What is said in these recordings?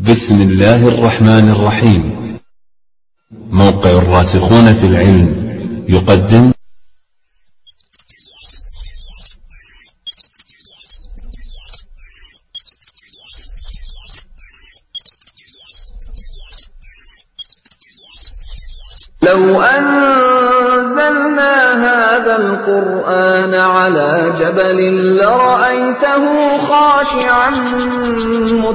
بسم الله الرحمن الرحيم. موقع الراسخون في العلم يقدم لو أنزلنا هذا القرآن على جبل لرأيته خاشعا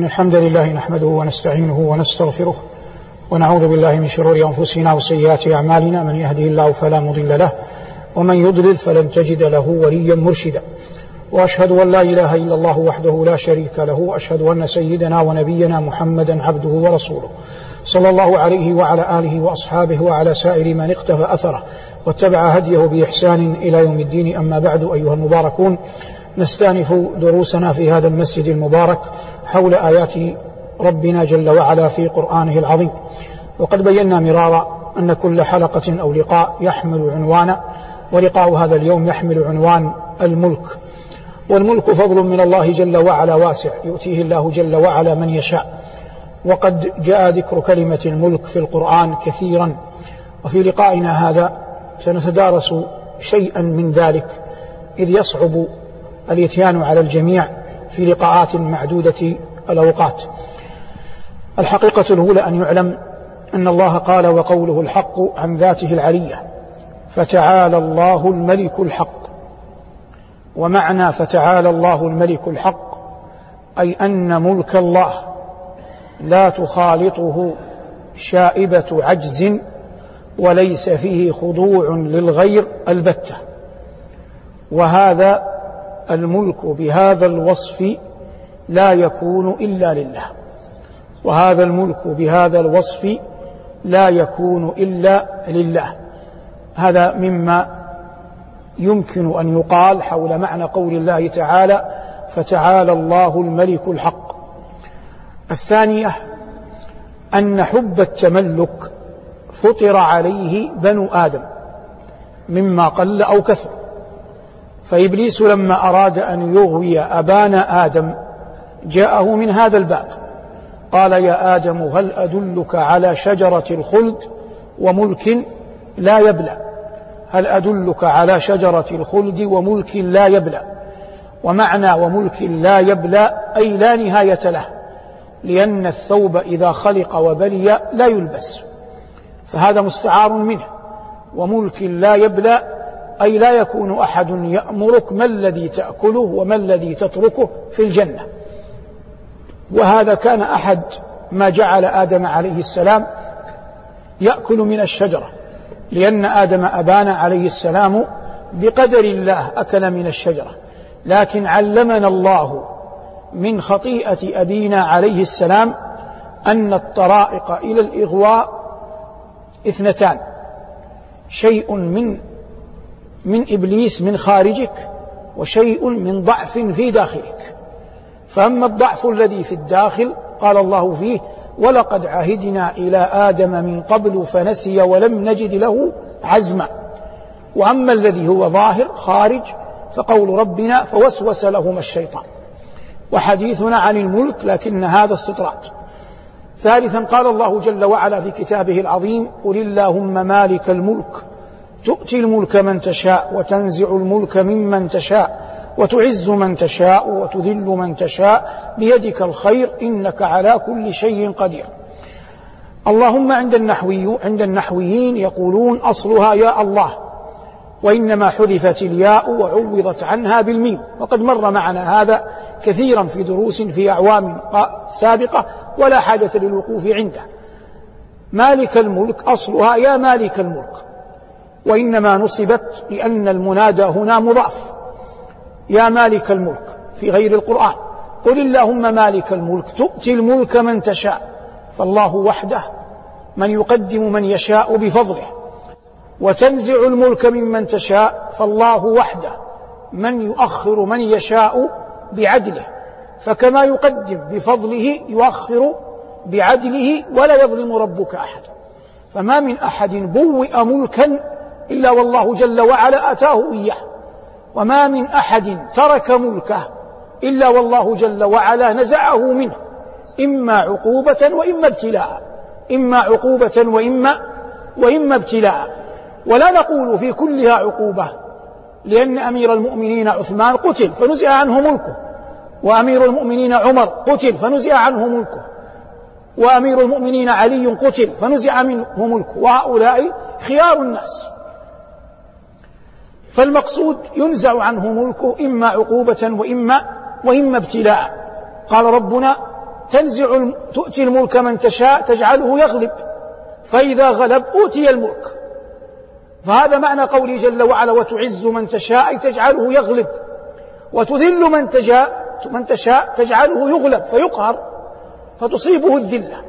إن الحمد لله نحمده ونستعينه ونستغفره ونعوذ بالله من شرور أنفسنا وسيئات أعمالنا من يهده الله فلا مضل له ومن يضلل فلن تجد له وليا مرشدا. وأشهد أن لا إله إلا الله وحده لا شريك له وأشهد أن سيدنا ونبينا محمدا عبده ورسوله. صلى الله عليه وعلى آله وأصحابه وعلى سائر من اقتفى أثره واتبع هديه بإحسان إلى يوم الدين. أما بعد أيها المباركون نستأنف دروسنا في هذا المسجد المبارك حول آيات ربنا جل وعلا في قرآنه العظيم. وقد بينا مرارا أن كل حلقة أو لقاء يحمل عنوانا ولقاء هذا اليوم يحمل عنوان الملك. والملك فضل من الله جل وعلا واسع يؤتيه الله جل وعلا من يشاء. وقد جاء ذكر كلمة الملك في القرآن كثيرا. وفي لقائنا هذا سنتدارس شيئا من ذلك إذ يصعب الإتيان على الجميع في لقاءات معدودة الأوقات. الحقيقة الأولى أن يعلم أن الله قال وقوله الحق عن ذاته العلية فتعالى الله الملك الحق ومعنى فتعالى الله الملك الحق أي أن ملك الله لا تخالطه شائبة عجز وليس فيه خضوع للغير البتة. وهذا الملك بهذا الوصف لا يكون إلا لله. وهذا الملك بهذا الوصف لا يكون إلا لله. هذا مما يمكن أن يقال حول معنى قول الله تعالى فتعالى الله الملك الحق الثانية أن حب التملك فطر عليه بنو آدم مما قل أو كثر. فإبليس لما أراد أن يغوي أبانا آدم جاءه من هذا الباب. قال يا آدم هل أدلك على شجرة الخلد وملك لا يبلى؟ هل أدلك على شجرة الخلد وملك لا يبلى؟ ومعنى وملك لا يبلى أي لا نهاية له لأن الثوب إذا خلق وبلي لا يلبس فهذا مستعار منه. وملك لا يبلى أي لا يكون أحد يأمرك ما الذي تأكله وما الذي تتركه في الجنة. وهذا كان أحد ما جعل آدم عليه السلام يأكل من الشجرة لأن آدم أبان عليه السلام بقدر الله أكل من الشجرة. لكن علمنا الله من خطيئة أبينا عليه السلام أن الطرائق إلى الإغواء اثنتان شيء من من إبليس من خارجك وشيء من ضعف في داخلك. فأما الضعف الذي في الداخل قال الله فيه ولقد عهدنا إلى آدم من قبل فنسي ولم نجد له عزما. وأما الذي هو ظاهر خارج فقول ربنا فوسوس لهما الشيطان. وحديثنا عن الملك لكن هذا استطراد. ثالثا قال الله جل وعلا في كتابه العظيم قل اللهم مالك الملك تؤتي الملك من تشاء وتنزع الملك ممن تشاء وتعز من تشاء وتذل من تشاء بيدك الخير إنك على كل شيء قدير. اللهم عند النحوي عند النحويين يقولون أصلها يا الله وإنما حذفت الياء وعوضت عنها بالميم وقد مر معنا هذا كثيرا في دروس في أعوام سابقة ولا حاجة للوقوف عنده. مالك الملك أصلها يا مالك الملك وإنما نصبت لأن المنادى هنا مضاف. يا مالك الملك في غير القرآن. قل اللهم مالك الملك تؤتي الملك من تشاء. فالله وحده من يقدم من يشاء بفضله. وتنزع الملك ممن تشاء فالله وحده من يؤخر من يشاء بعدله. فكما يقدم بفضله يؤخر بعدله ولا يظلم ربك احدا فما من أحد بوئ ملكا إلا والله جل وعلا أتاه إياه. وما من أحد ترك ملكه إلا والله جل وعلا نزعه منه. إما عقوبة وإما ابتلاء. إما عقوبة وإما وإما ابتلاء. ولا نقول في كلها عقوبة لأن أمير المؤمنين عثمان قتل فنزع عنه ملكه. وأمير المؤمنين عمر قتل فنزع عنه ملكه. وأمير المؤمنين علي قتل فنزع منه ملكه. وهؤلاء خيار الناس. فالمقصود ينزع عنه ملكه إما عقوبة وإما وإما ابتلاء. قال ربنا تنزع تؤتي الملك من تشاء تجعله يغلب. فإذا غلب أوتي الملك. فهذا معنى قوله جل وعلا وتعز من تشاء تجعله يغلب. وتذل من تشاء من تشاء تجعله يغلب فيقهر فتصيبه الذلة.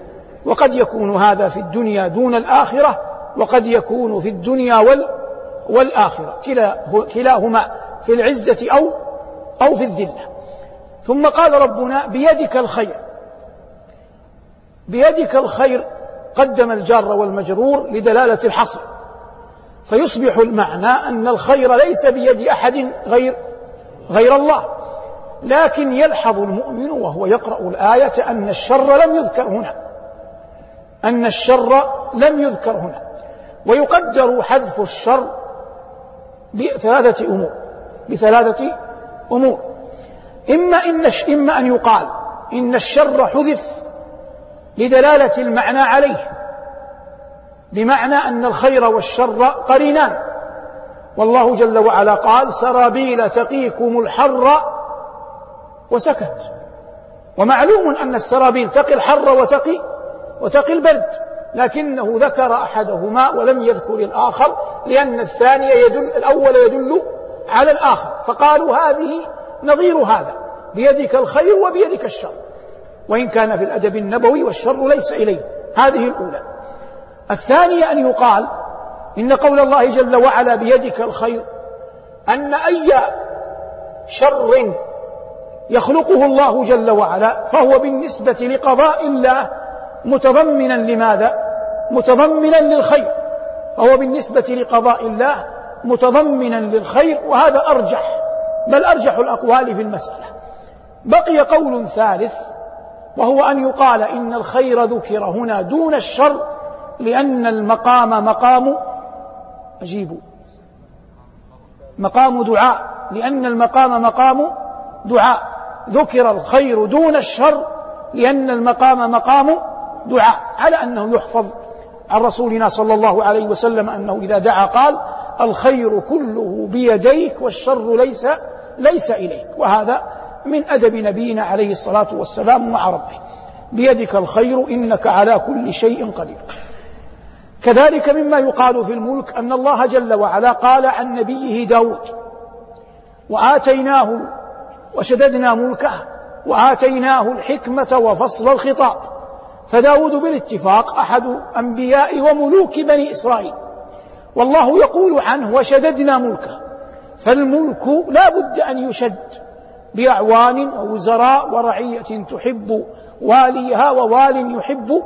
وقد يكون هذا في الدنيا دون الآخرة وقد يكون في الدنيا وال والآخرة كلاهما في العزة أو أو في الذلة. ثم قال ربنا بيدك الخير. بيدك الخير قدم الجار والمجرور لدلالة الحصر. فيصبح المعنى أن الخير ليس بيد أحد غير غير الله. لكن يلحظ المؤمن وهو يقرأ الآية أن الشر لم يذكر هنا. أن الشر لم يذكر هنا. ويقدر حذف الشر بثلاثة أمور بثلاثة أمور. إما إن إما أن يقال إن الشر حذف لدلالة المعنى عليه بمعنى أن الخير والشر قرينان. والله جل وعلا قال سرابيل تقيكم الحر وسكت. ومعلوم أن السرابيل تقي الحر وتقي وتقي البرد. لكنه ذكر أحدهما ولم يذكر الآخر لأن الثاني يدل الأول يدل على الآخر. فقالوا هذه نظير هذا بيدك الخير وبيدك الشر. وإن كان في الأدب النبوي والشر ليس إليه. هذه الأولى. الثانية أن يقال إن قول الله جل وعلا بيدك الخير أن أي شر يخلقه الله جل وعلا فهو بالنسبة لقضاء الله متضمنا لماذا؟ متضمنا للخير فهو بالنسبة لقضاء الله متضمنا للخير وهذا أرجح بل أرجح الأقوال في المسألة. بقي قول ثالث وهو أن يقال إن الخير ذكر هنا دون الشر لأن المقام مقام أجيبوا. مقام دعاء لأن المقام مقام دعاء. ذكر الخير دون الشر لأن المقام مقام دعاء على أنه يحفظ عن رسولنا صلى الله عليه وسلم أنه إذا دعا قال الخير كله بيديك والشر ليس ليس إليك. وهذا من أدب نبينا عليه الصلاة والسلام مع ربه. بيدك الخير إنك على كل شيء قدير. كذلك مما يقال في الملك أن الله جل وعلا قال عن نبيه داود وآتيناه وشددنا ملكه وآتيناه الحكمة وفصل الخطاب. فداود بالاتفاق أحد أنبياء وملوك بني إسرائيل. والله يقول عنه وشددنا ملكه فالملك لا بد أن يشد بأعوان ووزراء ورعية تحب واليها ووال يحب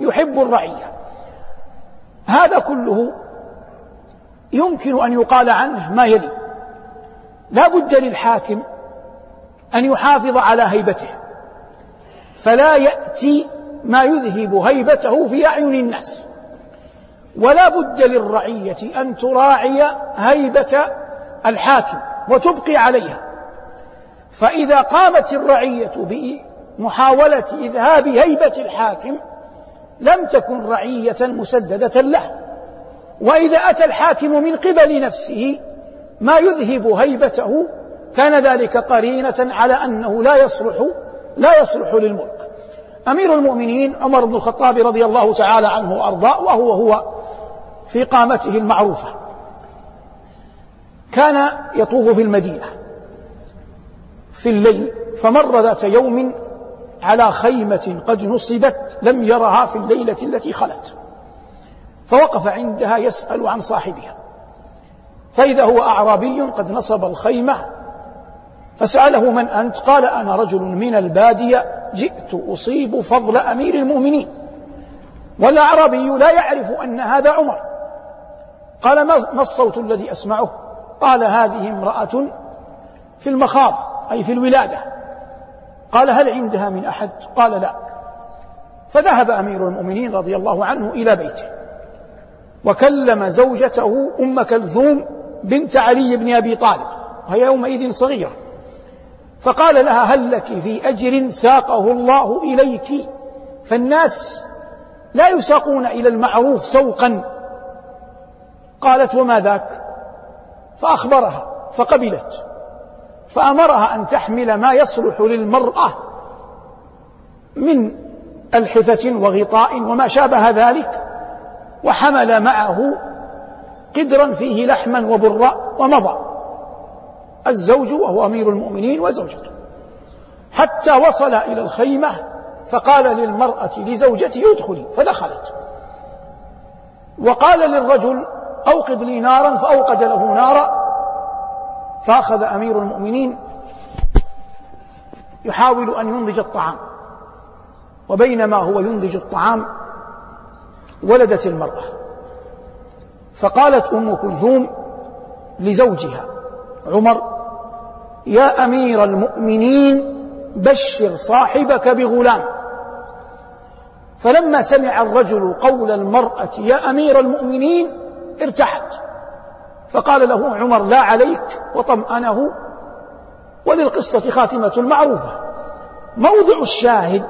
يحب الرعية. هذا كله يمكن أن يقال عنه ما يلي. لا بد للحاكم أن يحافظ على هيبته. فلا يأتي ما يذهب هيبته في أعين الناس. ولا بد للرعية أن تراعي هيبة الحاكم وتبقي عليها. فإذا قامت الرعية بمحاولة إذهاب هيبة الحاكم لم تكن رعية مسددة له. وإذا أتى الحاكم من قبل نفسه ما يذهب هيبته كان ذلك قرينة على أنه لا يصلح لا يصلح للملك. أمير المؤمنين عمر بن الخطاب رضي الله تعالى عنه وأرضاه وهو هو في قامته المعروفة. كان يطوف في المدينة في الليل فمر ذات يوم على خيمة قد نصبت لم يرها في الليلة التي خلت. فوقف عندها يسأل عن صاحبها. فإذا هو أعرابي قد نصب الخيمة فسأله من أنت؟ قال أنا رجل من البادية جئت أصيب فضل أمير المؤمنين. والأعرابي لا يعرف أن هذا عمر. قال ما الصوت الذي أسمعه؟ قال هذه امرأة في المخاض أي في الولادة. قال هل عندها من أحد؟ قال لا. فذهب أمير المؤمنين رضي الله عنه إلى بيته. وكلم زوجته أم كلثوم بنت علي بن أبي طالب وهي يومئذ صغيرة. فقال لها هل لك في أجر ساقه الله إليك؟ فالناس لا يساقون إلى المعروف سوقا. قالت وما ذاك؟ فأخبرها فقبلت فأمرها أن تحمل ما يصلح للمرأة من ألحفة وغطاء وما شابه ذلك وحمل معه قدرا فيه لحما وبراء ومضى. الزوج وهو أمير المؤمنين وزوجته. حتى وصل إلى الخيمة فقال للمرأة لزوجته ادخلي فدخلت. وقال للرجل أوقد لي نارا فأوقد له نارا فأخذ أمير المؤمنين يحاول أن ينضج الطعام. وبينما هو ينضج الطعام ولدت المرأة. فقالت أم كلثوم لزوجها عمر يا أمير المؤمنين بشر صاحبك بغلام. فلما سمع الرجل قول المرأة يا أمير المؤمنين ارتحت. فقال له عمر لا عليك وطمأنه. وللقصة خاتمة معروفة موضع الشاهد.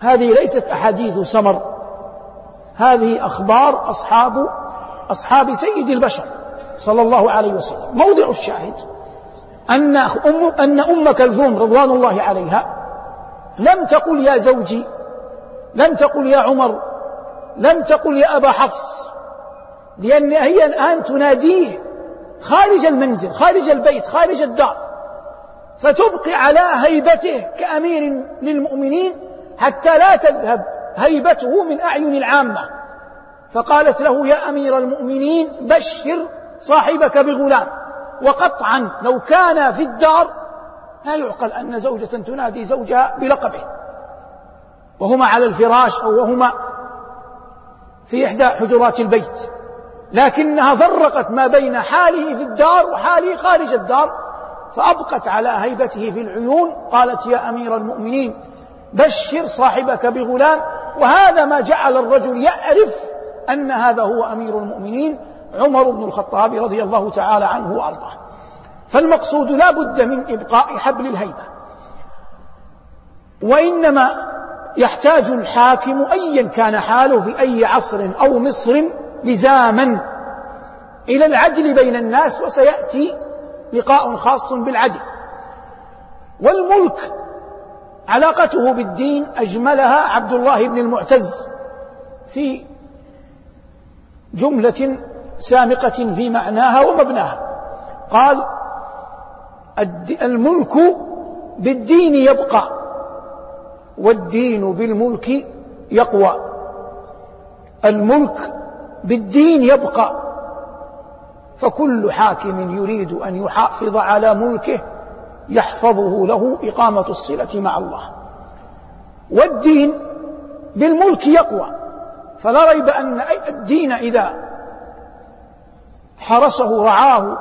هذه ليست أحاديث سمر. هذه أخبار أصحاب أصحاب سيد البشر. صلى الله عليه وسلم. موضع الشاهد أن أم, أن أم كلثوم رضوان الله عليها لم تقل يا زوجي لم تقل يا عمر لم تقل يا أبا حفص لأن هي الآن تناديه خارج المنزل خارج البيت خارج الدار. فتبقي على هيبته كأمير للمؤمنين حتى لا تذهب هيبته من أعين العامة. فقالت له يا أمير المؤمنين بشر صاحبك بغلام. وقطعا لو كان في الدار لا يعقل أن زوجة تنادي زوجها بلقبه. وهما على الفراش أو وهما في إحدى حجرات البيت. لكنها فرقت ما بين حاله في الدار وحاله خارج الدار فأبقت على هيبته في العيون. قالت يا أمير المؤمنين بشر صاحبك بغلام. وهذا ما جعل الرجل يعرف أن هذا هو أمير المؤمنين. عمر بن الخطاب رضي الله تعالى عنه وأرضاه. فالمقصود لا بد من إبقاء حبل الهيبة. وإنما يحتاج الحاكم أيا كان حاله في أي عصر أو مصر لزاما إلى العدل بين الناس وسيأتي لقاء خاص بالعدل. والملك علاقته بالدين أجملها عبد الله بن المعتز في جملة سامقة في معناها ومبناها. قال الملك بالدين يبقى والدين بالملك يقوى. الملك بالدين يبقى. فكل حاكم يريد أن يحافظ على ملكه يحفظه له إقامة الصلة مع الله. والدين بالملك يقوى. فلا ريب أن الدين إذا حرسه رعاه.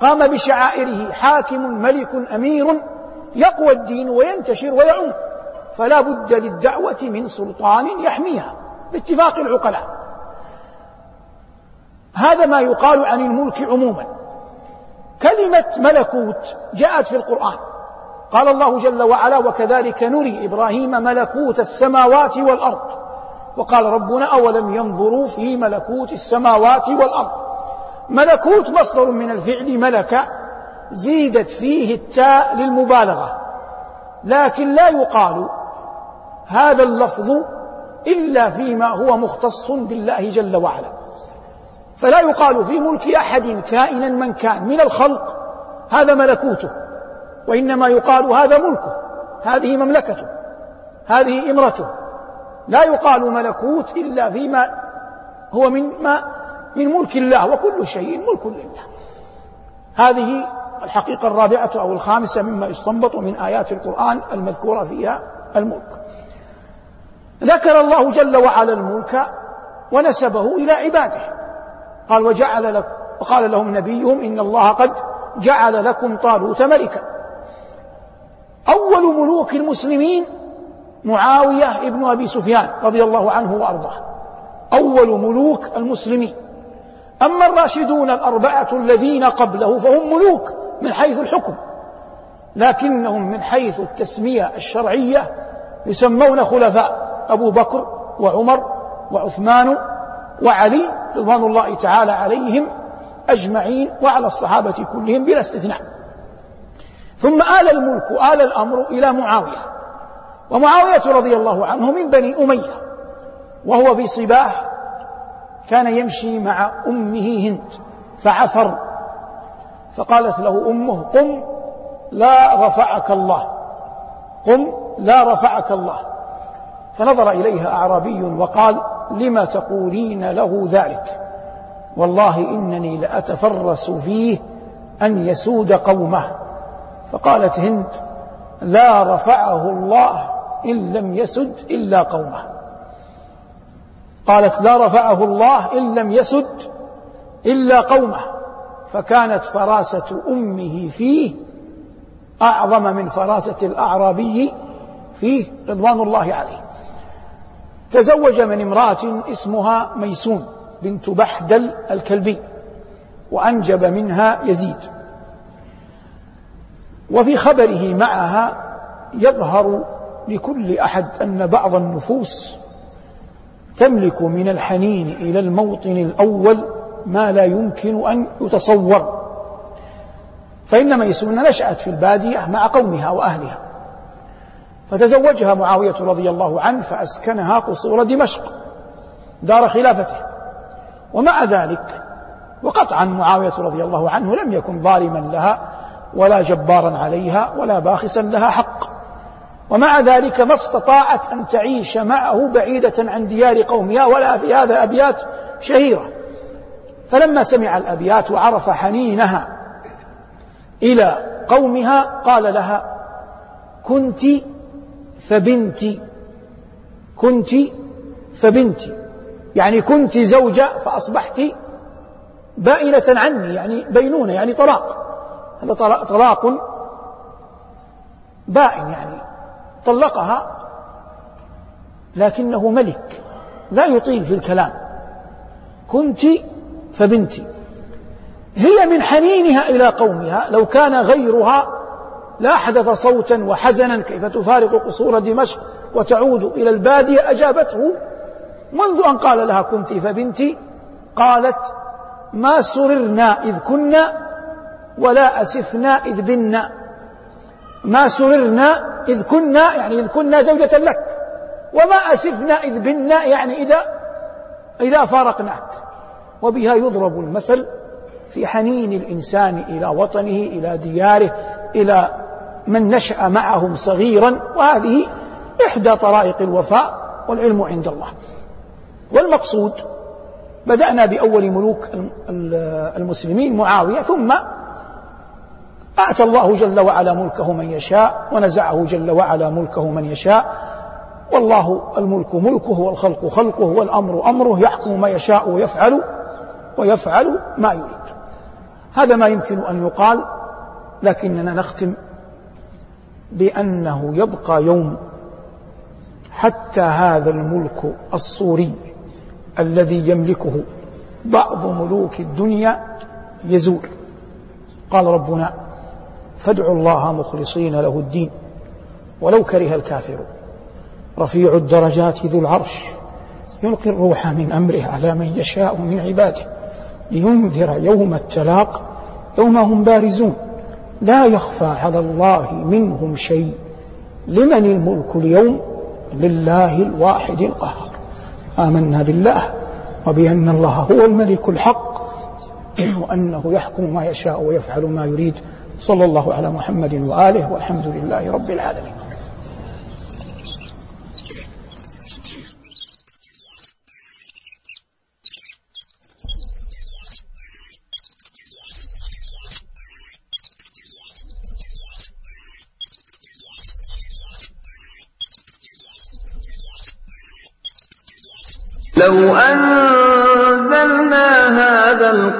قام بشعائره حاكم ملك أمير يقوى الدين وينتشر ويعم. فلا بد للدعوة من سلطان يحميها باتفاق العقلاء. هذا ما يقال عن الملك عموما. كلمة ملكوت جاءت في القرآن. قال الله جل وعلا وكذلك نري إبراهيم ملكوت السماوات والأرض وقال ربنا أولم ينظروا في ملكوت السماوات والأرض؟ ملكوت مصدر من الفعل ملك زيدت فيه التاء للمبالغة لكن لا يقال هذا اللفظ إلا فيما هو مختص بالله جل وعلا. فلا يقال في ملك أحد كائنا من كان من الخلق هذا ملكوته وإنما يقال هذا ملكه هذه مملكته هذه إمرته. لا يقال ملكوت إلا فيما هو من ما من ملك الله وكل شيء ملك لله. هذه الحقيقة الرابعة أو الخامسة مما يستنبط من آيات القرآن المذكورة فيها الملك. ذكر الله جل وعلا الملك ونسبه إلى عباده. قال وجعل لك وقال لهم نبيهم إن الله قد جعل لكم طالوت ملكا. أول ملوك المسلمين معاوية ابن أبي سفيان رضي الله عنه وأرضاه. أول ملوك المسلمين. أما الراشدون الأربعة الذين قبله فهم ملوك من حيث الحكم لكنهم من حيث التسمية الشرعية يسمون خلفاء أبو بكر وعمر وعثمان وعلي رضوان الله تعالى عليهم أجمعين وعلى الصحابة كلهم بلا استثناء. ثم آل الملك آل الأمر إلى معاوية ومعاوية رضي الله عنه من بني أمية وهو في صباه كان يمشي مع أمه هند فعثر فقالت له أمه قم لا رفعك الله قم لا رفعك الله. فنظر إليها أعرابي وقال لم تقولين له ذلك؟ والله إنني لأتفرس فيه أن يسود قومه. فقالت هند لا رفعه الله إن لم يسد إلا قومه. قالت لا رفعه الله إن لم يسد إلا قومه فكانت فراسة أمه فيه أعظم من فراسة الأعرابي فيه رضوان الله عليه. تزوج من امرأة اسمها ميسون بنت بحدل الكلبي وأنجب منها يزيد. وفي خبره معها يظهر لكل أحد أن بعض النفوس تملك من الحنين إلى الموطن الأول ما لا يمكن أن يتصور. فإن ميسون نشأت في البادية مع قومها وأهلها. فتزوجها معاوية رضي الله عنه فأسكنها قصور دمشق دار خلافته. ومع ذلك وقطعا معاوية رضي الله عنه لم يكن ظالما لها ولا جبارا عليها ولا باخسا لها حق. ومع ذلك ما استطاعت أن تعيش معه بعيدة عن ديار قومها ولا في هذا أبيات شهيرة. فلما سمع الأبيات وعرف حنينها إلى قومها قال لها كنت فبنتي كنت فبنتي يعني كنت زوجة فأصبحت بائنة عني يعني بينونة يعني طلاق. هذا طلاق بائن يعني. طلقها لكنه ملك لا يطيل في الكلام. كنت فبنتي. هي من حنينها إلى قومها لو كان غيرها لا حدث صوتا وحزنا كيف تفارق قصور دمشق وتعود إلى البادية أجابته منذ أن قال لها كنت فبنتي قالت ما سررنا إذ كنا ولا أسفنا إذ بنا. ما سررنا إذ كنا يعني إذ كنا زوجة لك. وما أسفنا إذ بنا يعني إذا إذا فارقناك. وبها يضرب المثل في حنين الإنسان إلى وطنه إلى دياره إلى من نشأ معهم صغيرا. وهذه إحدى طرائق الوفاء والعلم عند الله. والمقصود بدأنا بأول ملوك المسلمين معاوية ثم آتى الله جل وعلا ملكه من يشاء ونزعه جل وعلا ملكه من يشاء. والله الملك ملكه والخلق خلقه والأمر أمره يحكم ما يشاء ويفعل ويفعل ما يريد. هذا ما يمكن أن يقال لكننا نختم بأنه يبقى يوم حتى هذا الملك الصوري الذي يملكه بعض ملوك الدنيا يزول. قال ربنا فادعوا الله مخلصين له الدين. ولو كره الكافرون رفيع الدرجات ذو العرش. يلقي الروح من أمره على من يشاء من عباده. لينذر يوم التلاق يوم هم بارزون. لا يخفى على الله منهم شيء. لمن الملك اليوم؟ لله الواحد القهار. آمنا بالله وبأن الله هو الملك الحق. وأنه يحكم ما يشاء ويفعل ما يريد. صلى الله على محمد وآله والحمد لله رب العالمين. لو أن